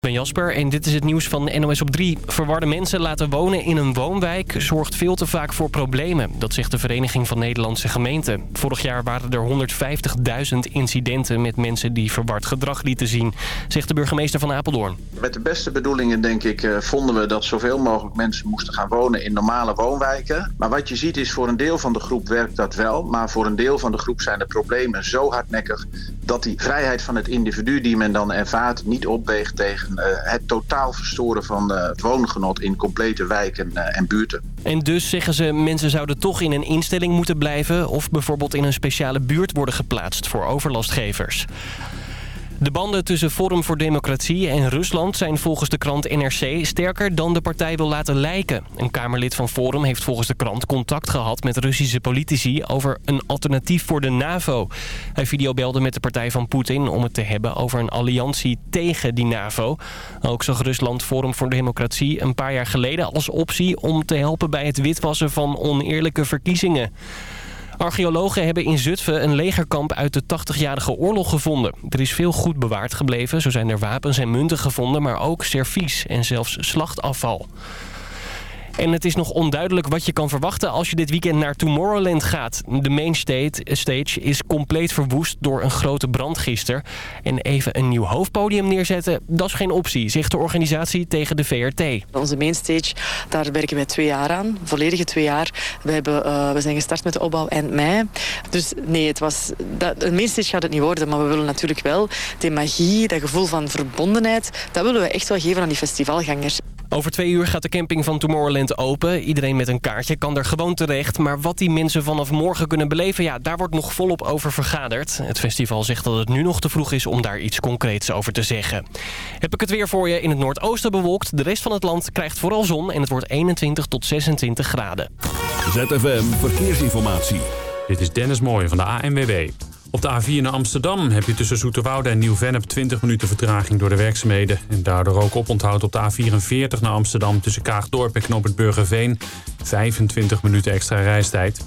Ik ben Jasper en dit is het nieuws van NOS op 3. Verwarde mensen laten wonen in een woonwijk zorgt veel te vaak voor problemen. Dat zegt de Vereniging van Nederlandse Gemeenten. Vorig jaar waren er 150.000 incidenten met mensen die verward gedrag lieten zien, zegt de burgemeester van Apeldoorn. Met de beste bedoelingen denk ik eh, vonden we dat zoveel mogelijk mensen moesten gaan wonen in normale woonwijken. Maar wat je ziet is voor een deel van de groep werkt dat wel, maar voor een deel van de groep zijn de problemen zo hardnekkig dat die vrijheid van het individu die men dan ervaart niet opweegt tegen het totaal verstoren van uh, het woongenot in complete wijken uh, en buurten. En dus zeggen ze, mensen zouden toch in een instelling moeten blijven... of bijvoorbeeld in een speciale buurt worden geplaatst voor overlastgevers. De banden tussen Forum voor Democratie en Rusland zijn volgens de krant NRC sterker dan de partij wil laten lijken. Een Kamerlid van Forum heeft volgens de krant contact gehad met Russische politici over een alternatief voor de NAVO. Hij videobelde met de partij van Poetin om het te hebben over een alliantie tegen die NAVO. Ook zag Rusland Forum voor Democratie een paar jaar geleden als optie om te helpen bij het witwassen van oneerlijke verkiezingen. Archeologen hebben in Zutphen een legerkamp uit de 80-jarige oorlog gevonden. Er is veel goed bewaard gebleven. Zo zijn er wapens en munten gevonden, maar ook servies en zelfs slachtafval. En het is nog onduidelijk wat je kan verwachten als je dit weekend naar Tomorrowland gaat. De main stage is compleet verwoest door een grote brand gisteren. En even een nieuw hoofdpodium neerzetten, dat is geen optie, zegt de organisatie tegen de VRT. Onze main stage, daar werken wij twee jaar aan, volledige twee jaar. We, hebben, uh, we zijn gestart met de opbouw eind mei. Dus nee, het was, dat, een main stage gaat het niet worden, maar we willen natuurlijk wel die magie, dat gevoel van verbondenheid, dat willen we echt wel geven aan die festivalgangers. Over twee uur gaat de camping van Tomorrowland open. Iedereen met een kaartje kan er gewoon terecht. Maar wat die mensen vanaf morgen kunnen beleven, ja, daar wordt nog volop over vergaderd. Het festival zegt dat het nu nog te vroeg is om daar iets concreets over te zeggen. Heb ik het weer voor je in het noordoosten bewolkt. De rest van het land krijgt vooral zon en het wordt 21 tot 26 graden. ZFM Verkeersinformatie. Dit is Dennis Mooij van de ANWB. Op de A4 naar Amsterdam heb je tussen Zoeterwoude en Nieuw-Vennep 20 minuten vertraging door de werkzaamheden. En daardoor ook oponthoud op de A44 naar Amsterdam tussen Kaagdorp en Knoop het Burgerveen. 25 minuten extra reistijd.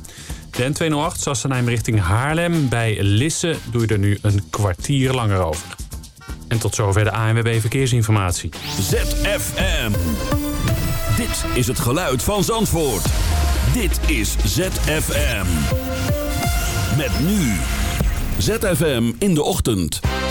De N208 Sassenheim richting Haarlem. Bij Lisse doe je er nu een kwartier langer over. En tot zover de ANWB Verkeersinformatie. ZFM. Dit is het geluid van Zandvoort. Dit is ZFM. Met nu... ZFM in de ochtend.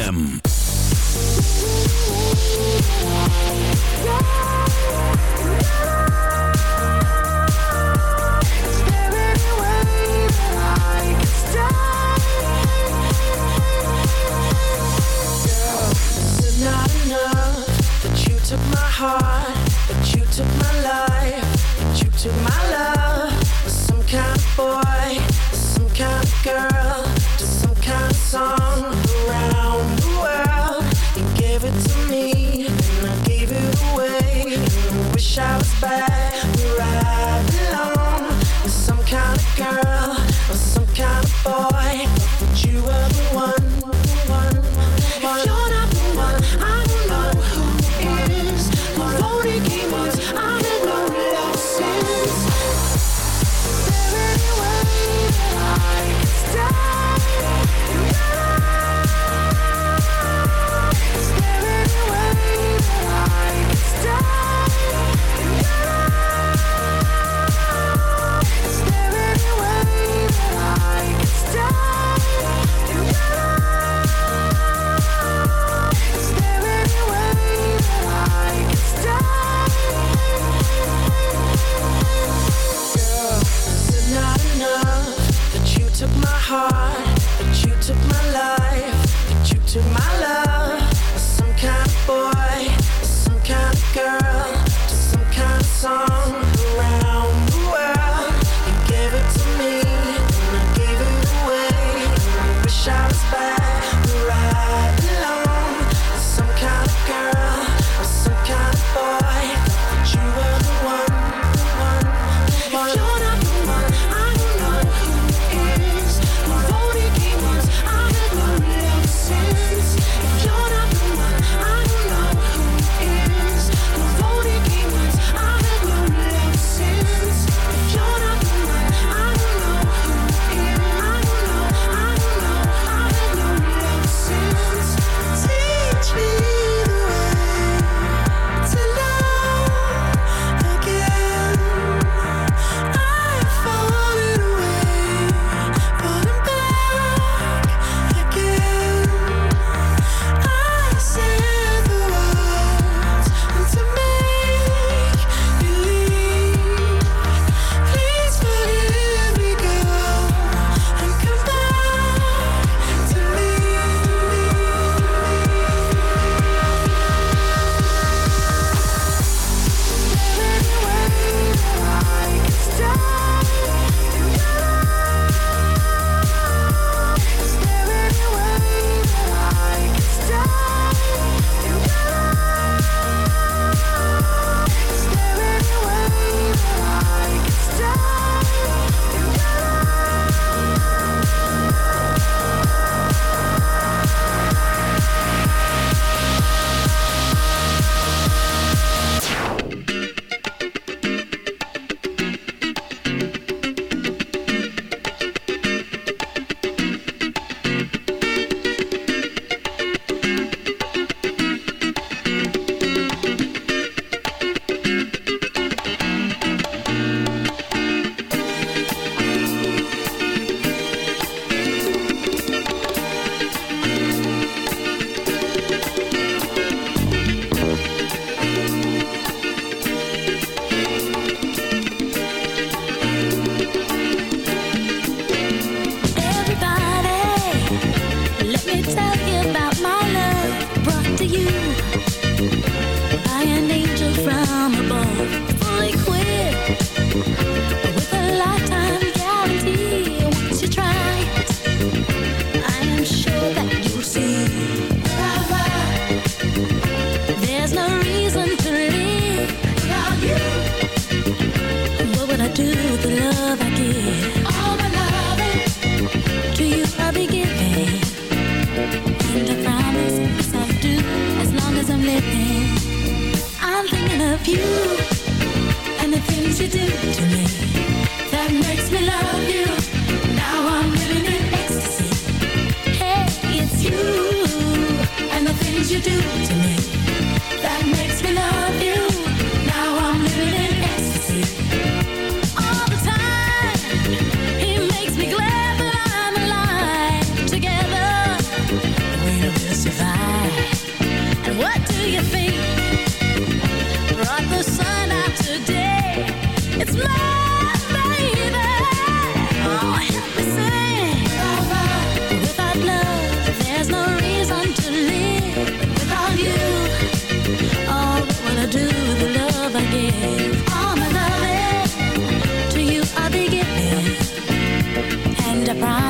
ZFM.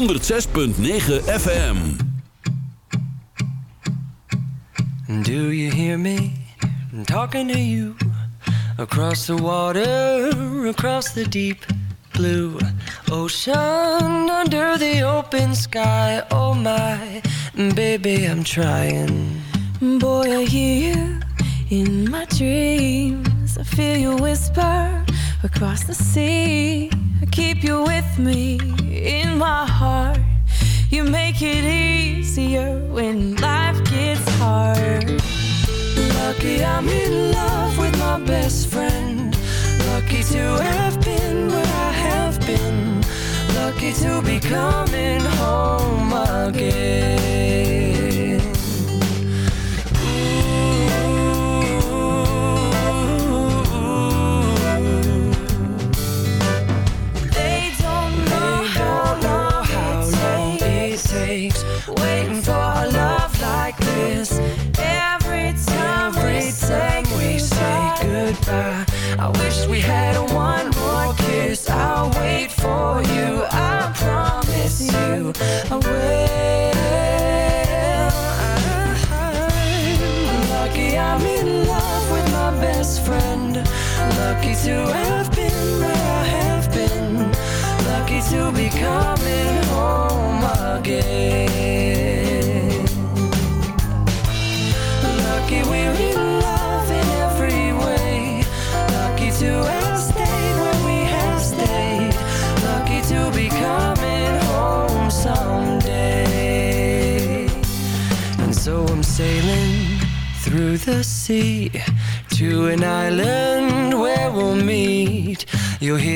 106.9 FM. Do you hear me talking to you across the water, across the deep blue ocean, under the open sky? Oh my baby, I'm trying. Boy, I hear you in my dreams. I feel you whisper across the sea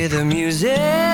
the music.